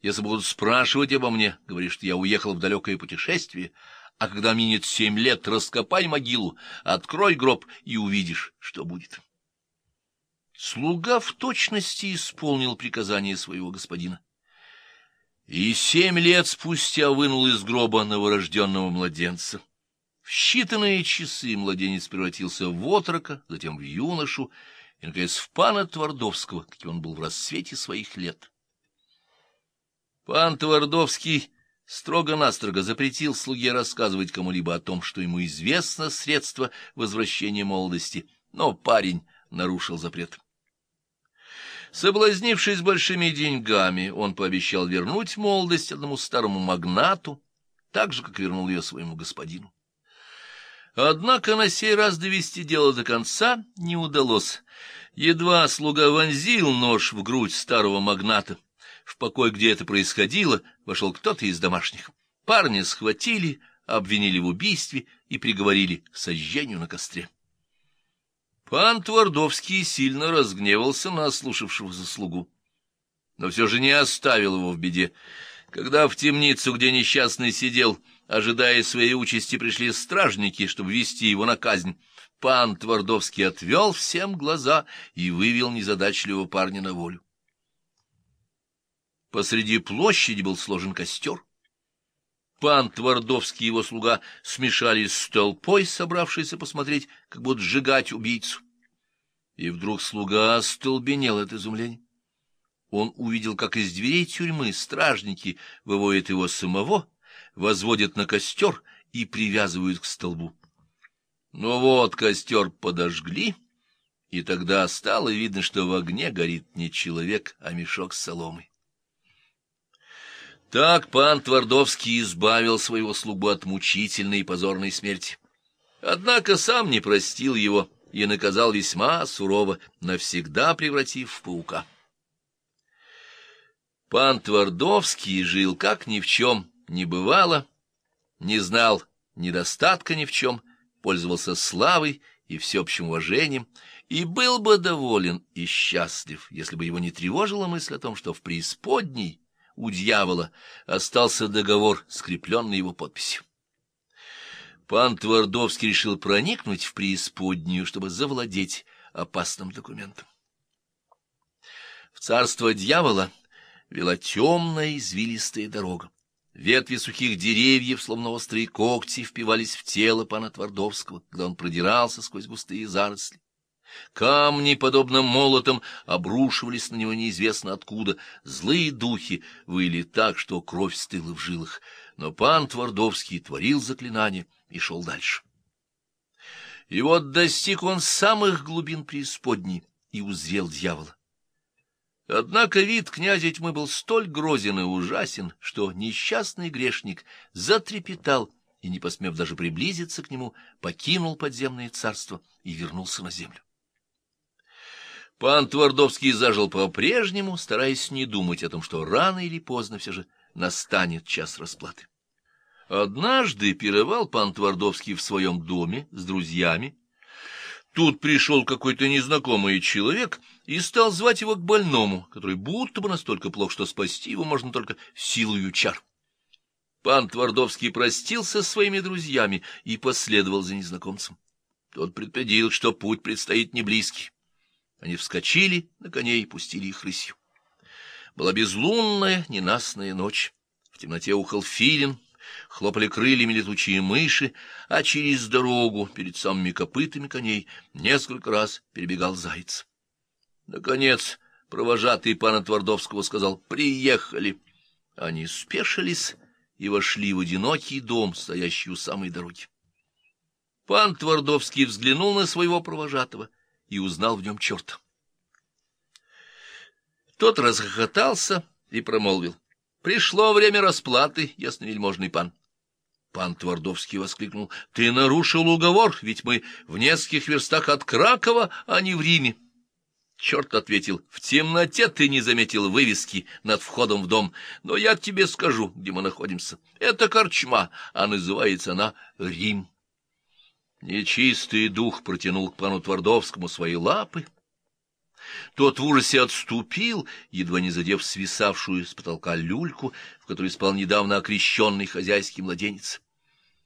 Если будут спрашивать обо мне, говоришь, что я уехал в далекое путешествие, а когда минет семь лет, раскопай могилу, открой гроб и увидишь, что будет. Слуга в точности исполнил приказание своего господина. И семь лет спустя вынул из гроба новорожденного младенца. В считанные часы младенец превратился в отрока, затем в юношу, и, наконец, в пана Твардовского, каким он был в рассвете своих лет. Пан Твардовский строго-настрого запретил слуге рассказывать кому-либо о том, что ему известно средство возвращения молодости, но парень нарушил запрет. Соблазнившись большими деньгами, он пообещал вернуть молодость одному старому магнату, так же, как вернул ее своему господину. Однако на сей раз довести дело до конца не удалось. Едва слуга вонзил нож в грудь старого магната, в покой, где это происходило, вошел кто-то из домашних. Парня схватили, обвинили в убийстве и приговорили к сожжению на костре. Пан Твардовский сильно разгневался на ослушавшегося слугу, но все же не оставил его в беде. Когда в темницу, где несчастный сидел, ожидая своей участи, пришли стражники, чтобы вести его на казнь, пан Твардовский отвел всем глаза и вывел незадачливого парня на волю. Посреди площади был сложен костер. Пан Твардовский и его слуга смешались с толпой, собравшейся посмотреть, как будут сжигать убийцу. И вдруг слуга остолбенел от изумления. Он увидел, как из дверей тюрьмы стражники выводят его самого, возводят на костер и привязывают к столбу. Но вот костер подожгли, и тогда стало видно, что в огне горит не человек, а мешок с соломой. Так пан Твардовский избавил своего слугу от мучительной и позорной смерти. Однако сам не простил его и наказал весьма сурово, навсегда превратив в паука. Пан Твардовский жил как ни в чем не бывало, не знал недостатка ни в чем, пользовался славой и всеобщим уважением, и был бы доволен и счастлив, если бы его не тревожила мысль о том, что в преисподней у дьявола остался договор, скрепленный его подписью. Пан Твардовский решил проникнуть в преисподнюю, чтобы завладеть опасным документом. В царство дьявола вела темная извилистая дорога. Ветви сухих деревьев, словно острые когти, впивались в тело пана Твардовского, когда он продирался сквозь густые заросли. Камни, подобно молотам, обрушивались на него неизвестно откуда. Злые духи выли так, что кровь стыла в жилах. Но пан Твардовский творил заклинание и шел дальше. И вот достиг он самых глубин преисподней и узрел дьявола. Однако вид князя тьмы был столь грозен и ужасен, что несчастный грешник затрепетал и, не посмев даже приблизиться к нему, покинул подземное царство и вернулся на землю. Пан Твардовский зажил по-прежнему, стараясь не думать о том, что рано или поздно все же настанет час расплаты. Однажды пировал пан Твардовский в своем доме с друзьями. Тут пришел какой-то незнакомый человек и стал звать его к больному, который будто бы настолько плох, что спасти его можно только силою чар. Пан Твардовский простился с своими друзьями и последовал за незнакомцем. Тот предупредил, что путь предстоит не близкий. Они вскочили на коней и пустили их рысью. Была безлунная, ненастная ночь. В темноте ухал филин, хлопали крыльями летучие мыши, а через дорогу, перед самыми копытами коней, несколько раз перебегал заяц. Наконец, провожатый пана Твардовского сказал «Приехали». Они спешились и вошли в одинокий дом, стоящий у самой дороги. Пан Твардовский взглянул на своего провожатого — и узнал в нем черта. Тот расхохотался и промолвил. — Пришло время расплаты, ясновельможный пан. Пан Твардовский воскликнул. — Ты нарушил уговор, ведь мы в нескольких верстах от Кракова, а не в Риме. Черт ответил, в темноте ты не заметил вывески над входом в дом, но я тебе скажу, где мы находимся. Это корчма, а называется она Рим. Нечистый дух протянул к пану Твардовскому свои лапы, Тот в ужасе отступил, едва не задев свисавшую с потолка люльку, в которой спал недавно окрещенный хозяйский младенец.